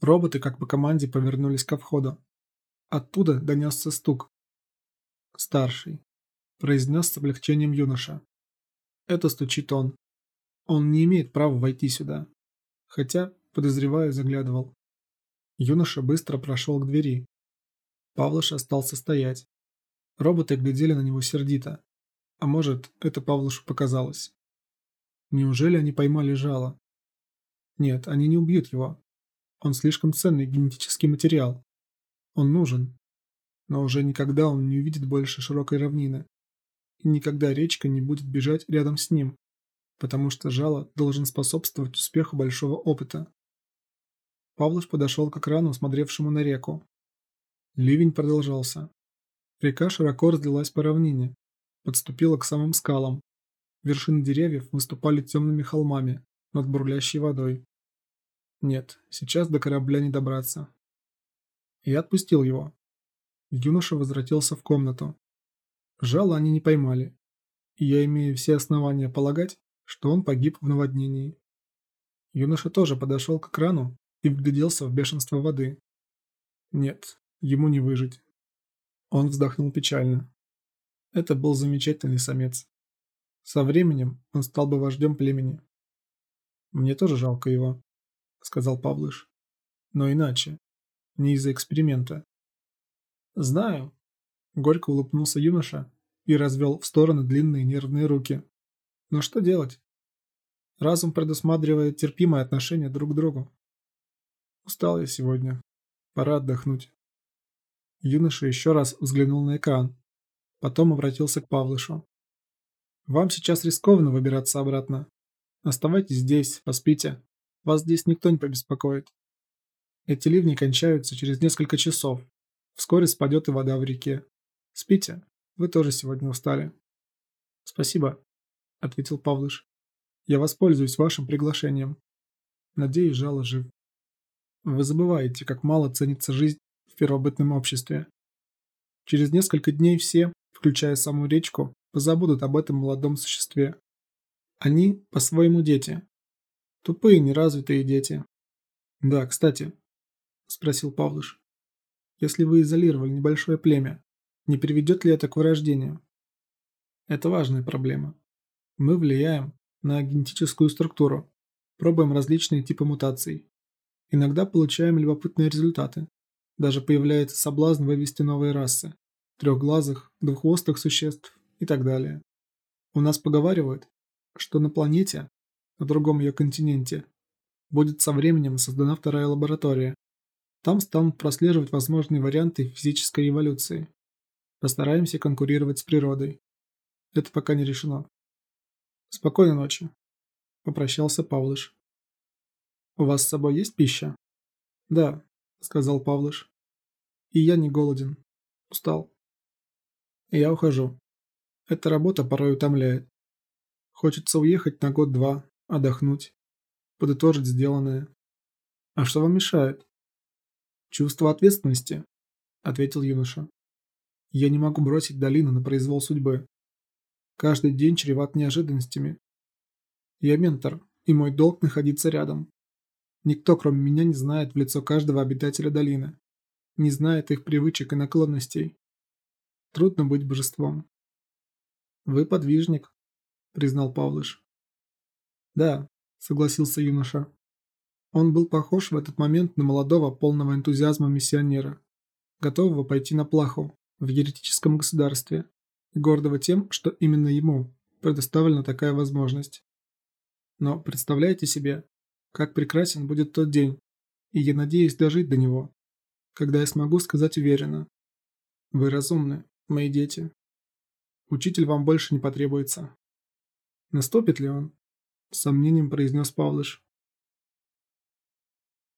Роботы, как по команде, повернулись ко входу. Оттуда донесся стук. «Старший», – произнес с облегчением юноша. «Это стучит он. Он не имеет права войти сюда. Хотя, подозреваю, заглядывал». Юноша быстро прошел к двери. Павлыш остался стоять. Роботы глядели на него сердито. А может, это Павлушу показалось. Неужели они поймали жало? Нет, они не убьют его. Он слишком ценный генетический материал. Он нужен. Но уже никогда он не увидит больше широкой равнины. И никогда речка не будет бежать рядом с ним, потому что жало должен способствовать успеху большого опыта. Павлуш подошел к экрану, смотревшему на реку. Ливень продолжался. Река широко разлилась по равнине, подступила к самым скалам. Вершины деревьев выступали темными холмами над бурлящей водой. Нет, сейчас до корабля не добраться. Я отпустил его. Юноша возвратился в комнату. Жало они не поймали, и я имею все основания полагать, что он погиб в наводнении. Юноша тоже подошел к экрану и вгляделся в бешенство воды. Нет, ему не выжить. Он вздохнул печально. Это был замечательный самец. Со временем он стал бы вождем племени. Мне тоже жалко его, сказал Павлыш. Но иначе. Не из-за эксперимента. Знаю. Горько улыбнулся юноша и развел в стороны длинные нервные руки. Но что делать? Разум предусматривает терпимое отношение друг к другу. Устал я сегодня. Пора отдохнуть. Юноша еще раз взглянул на экран. Потом обратился к Павлышу. «Вам сейчас рискованно выбираться обратно. Оставайтесь здесь, поспите. Вас здесь никто не побеспокоит. Эти ливни кончаются через несколько часов. Вскоре спадет и вода в реке. Спите. Вы тоже сегодня устали». «Спасибо», — ответил Павлыш. «Я воспользуюсь вашим приглашением. Надеюсь, жало жив». Вы забываете, как мало ценится жизнь в первобытном обществе. Через несколько дней все, включая саму речку, позабудут об этом молодом существе. Они по-своему дети. Тупые, неразвитые дети. Да, кстати, спросил Павлыш. Если вы изолировали небольшое племя, не приведет ли это к вырождению? Это важная проблема. Мы влияем на генетическую структуру, пробуем различные типы мутаций. Иногда получаем любопытные результаты. Даже появляется соблазн вывести новые расы, трехглазых, двуххвостых существ и так далее. У нас поговаривают, что на планете, на другом ее континенте, будет со временем создана вторая лаборатория. Там станут прослеживать возможные варианты физической эволюции. Постараемся конкурировать с природой. Это пока не решено. Спокойной ночи. Попрощался Павлыш. У вас с собой есть пища? Да, сказал Павлыш. И я не голоден. Устал. Я ухожу. Эта работа порой утомляет. Хочется уехать на год-два, отдохнуть, подытожить сделанное. А что вам мешает? Чувство ответственности, ответил юноша. Я не могу бросить долину на произвол судьбы. Каждый день чреват неожиданностями. Я ментор, и мой долг находиться рядом. Никто, кроме меня, не знает в лицо каждого обитателя долины. Не знает их привычек и наклонностей. Трудно быть божеством. «Вы подвижник», — признал Павлыш. «Да», — согласился юноша. Он был похож в этот момент на молодого, полного энтузиазма миссионера, готового пойти на плаху в еретическом государстве гордого тем, что именно ему предоставлена такая возможность. Но представляете себе, как прекрасен будет тот день, и я надеюсь дожить до него, когда я смогу сказать уверенно. Вы разумны, мои дети. Учитель вам больше не потребуется. Наступит ли он? С сомнением произнес Павлыш.